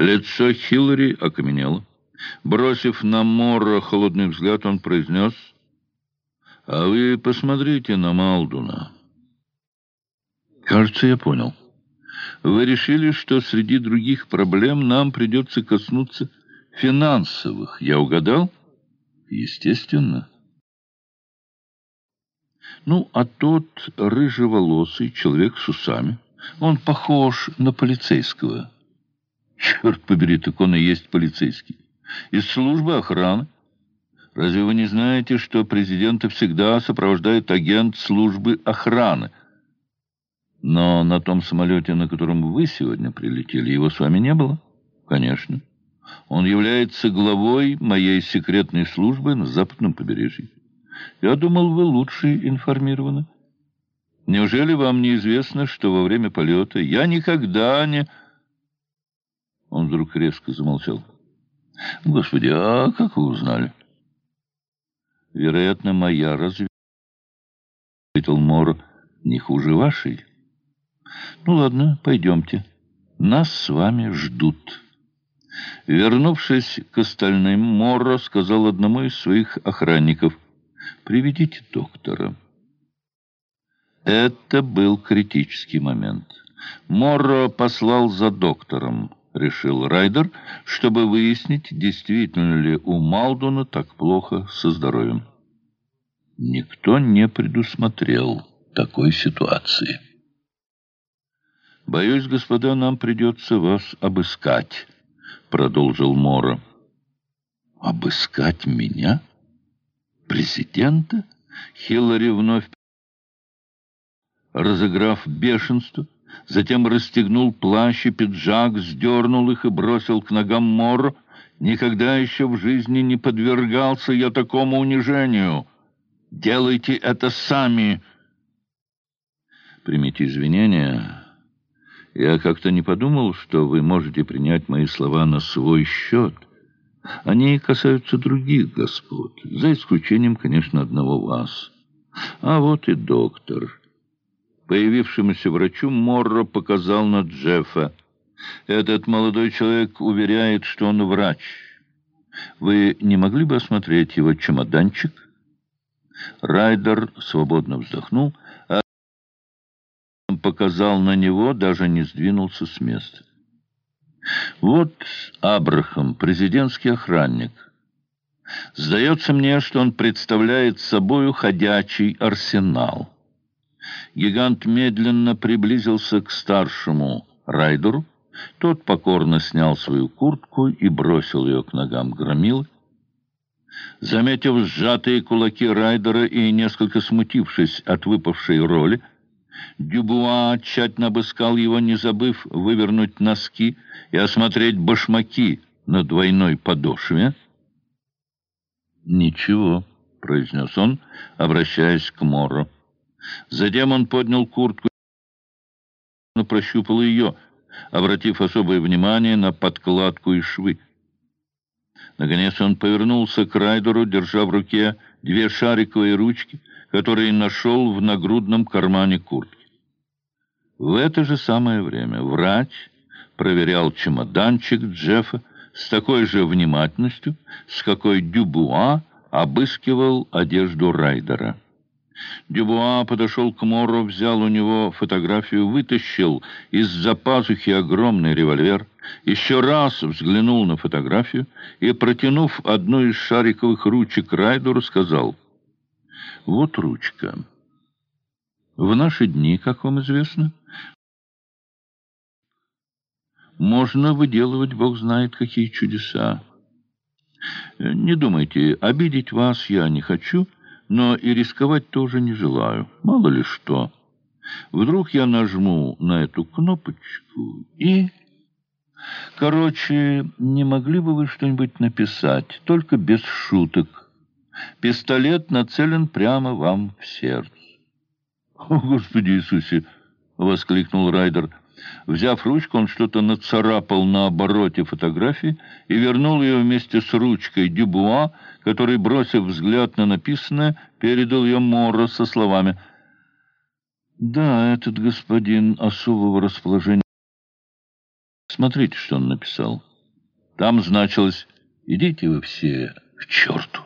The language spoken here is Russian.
Лицо Хиллари окаменело. Бросив на Морро холодный взгляд, он произнес, «А вы посмотрите на Малдуна». «Кажется, я понял. Вы решили, что среди других проблем нам придется коснуться финансовых. Я угадал?» «Естественно». Ну, а тот рыжеволосый человек с усами, он похож на полицейского. Черт побери, так он и есть полицейский. Из службы охраны. Разве вы не знаете, что президента всегда сопровождает агент службы охраны? Но на том самолете, на котором вы сегодня прилетели, его с вами не было? Конечно. Он является главой моей секретной службы на западном побережье. Я думал, вы лучше информированы. Неужели вам не известно, что во время полета я никогда не... Он вдруг резко замолчал. Господи, а как вы узнали? Вероятно, моя разве... Ответил Мор, не хуже вашей. Ну ладно, пойдемте. Нас с вами ждут. Вернувшись к остальным, Морро сказал одному из своих охранников — Приведите доктора». Это был критический момент. Морро послал за доктором, решил Райдер, чтобы выяснить, действительно ли у Малдуна так плохо со здоровьем. Никто не предусмотрел такой ситуации. «Боюсь, господа, нам придется вас обыскать», — продолжил Морро. «Обыскать меня?» президента, Хиллари вновь разыграв бешенство, затем расстегнул плащ и пиджак, сдернул их и бросил к ногам Мор. «Никогда еще в жизни не подвергался я такому унижению. Делайте это сами!» «Примите извинения. Я как-то не подумал, что вы можете принять мои слова на свой счет». Они касаются других господ, за исключением, конечно, одного вас. А вот и доктор. Появившемуся врачу Морро показал на Джеффа. Этот молодой человек уверяет, что он врач. Вы не могли бы осмотреть его чемоданчик? Райдер свободно вздохнул, а показал на него, даже не сдвинулся с места. Вот Абрахам, президентский охранник. Сдается мне, что он представляет собою ходячий арсенал. Гигант медленно приблизился к старшему райдеру. Тот покорно снял свою куртку и бросил ее к ногам громилы. Заметив сжатые кулаки райдера и несколько смутившись от выпавшей роли, Дюбуа тщательно обыскал его, не забыв вывернуть носки и осмотреть башмаки на двойной подошве. «Ничего», — произнес он, обращаясь к Моро. Затем он поднял куртку и прощупал ее, обратив особое внимание на подкладку и швы. Наконец он повернулся к Райдеру, держа в руке две шариковые ручки, которые нашел в нагрудном кармане куртки. В это же самое время врач проверял чемоданчик Джеффа с такой же внимательностью, с какой Дюбуа обыскивал одежду Райдера. Дюбуа подошел к Моро, взял у него фотографию, вытащил из-за пазухи огромный револьвер, еще раз взглянул на фотографию и, протянув одну из шариковых ручек Райдеру, сказал, «Вот ручка. В наши дни, как вам известно, можно выделывать, Бог знает, какие чудеса. Не думайте, обидеть вас я не хочу, но и рисковать тоже не желаю. Мало ли что. Вдруг я нажму на эту кнопочку и... Короче, не могли бы вы что-нибудь написать, только без шуток. Пистолет нацелен прямо вам в сердце. «О, Господи Иисусе!» — воскликнул Райдер. Взяв ручку, он что-то нацарапал на обороте фотографии и вернул ее вместе с ручкой Дюбуа, который, бросив взгляд на написанное, передал ее Моро со словами «Да, этот господин особого расположения...» Смотрите, что он написал. Там значилось «Идите вы все к черту».